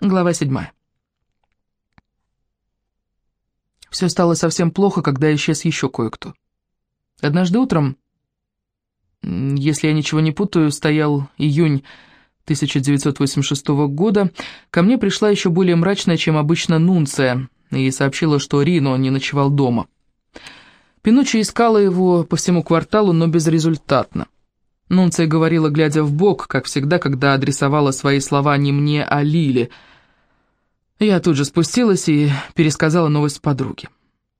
Глава седьмая. Все стало совсем плохо, когда исчез еще кое-кто. Однажды утром, если я ничего не путаю, стоял июнь 1986 года, ко мне пришла еще более мрачная, чем обычно, Нунция, и сообщила, что Рино не ночевал дома. Пинуччи искала его по всему кварталу, но безрезультатно. Нунция говорила, глядя в бок, как всегда, когда адресовала свои слова не мне, а Лиле. Я тут же спустилась и пересказала новость подруге.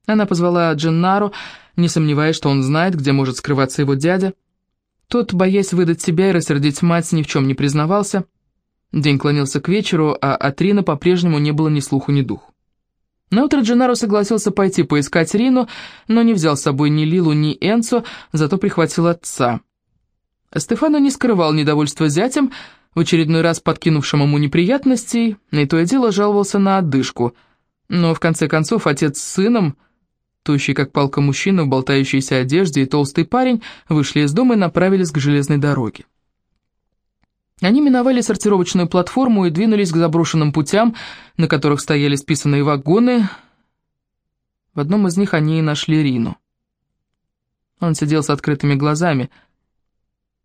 Она позвала Дженнару, не сомневаясь, что он знает, где может скрываться его дядя. Тот, боясь выдать себя и рассердить мать, ни в чем не признавался. День клонился к вечеру, а от Рина по-прежнему не было ни слуху, ни духу. Наутро Дженаро согласился пойти поискать Рину, но не взял с собой ни Лилу, ни Энцо, зато прихватил отца — Стефано не скрывал недовольства зятем, в очередной раз подкинувшим ему неприятностей, и то и дело жаловался на одышку. Но в конце концов отец с сыном, тощий как палка мужчина в болтающейся одежде и толстый парень, вышли из дома и направились к железной дороге. Они миновали сортировочную платформу и двинулись к заброшенным путям, на которых стояли списанные вагоны. В одном из них они и нашли Рину. Он сидел с открытыми глазами –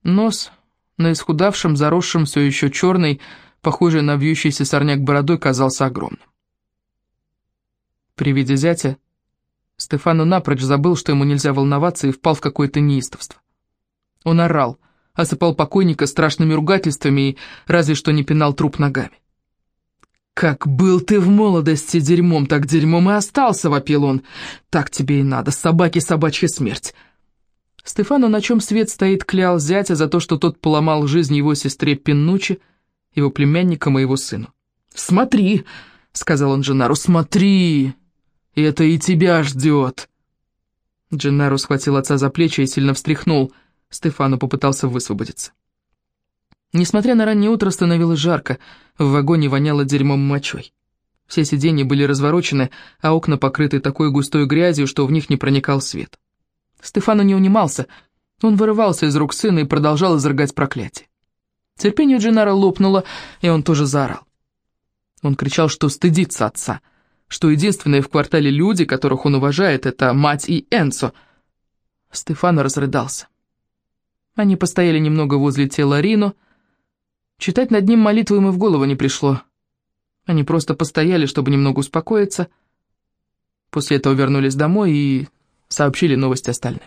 Нос на исхудавшем, заросшем, все еще черный, похожий на вьющийся сорняк бородой, казался огромным. При виде зятя Стефану напрочь забыл, что ему нельзя волноваться, и впал в какое-то неистовство. Он орал, осыпал покойника страшными ругательствами и разве что не пинал труп ногами. «Как был ты в молодости дерьмом, так дерьмом и остался!» — вопил он. «Так тебе и надо, собаки собачья смерть!» Стефану, на чем свет стоит, клял зятя за то, что тот поломал жизнь его сестре Пиннучи, его племянникам и его сыну. «Смотри!» — сказал он Дженару, «смотри! Это и тебя ждет!» Дженнару схватил отца за плечи и сильно встряхнул. Стефану попытался высвободиться. Несмотря на раннее утро, становилось жарко, в вагоне воняло дерьмом мочой. Все сиденья были разворочены, а окна покрыты такой густой грязью, что в них не проникал свет. Стефану не унимался. Он вырывался из рук сына и продолжал изрыгать проклятие. Терпение Джинара лопнуло, и он тоже заорал. Он кричал, что стыдится отца, что единственные в квартале люди, которых он уважает, это мать и Энсо. Стефано разрыдался. Они постояли немного возле тела Рино. Читать над ним молитву ему в голову не пришло. Они просто постояли, чтобы немного успокоиться. После этого вернулись домой и сообщили новости остальным.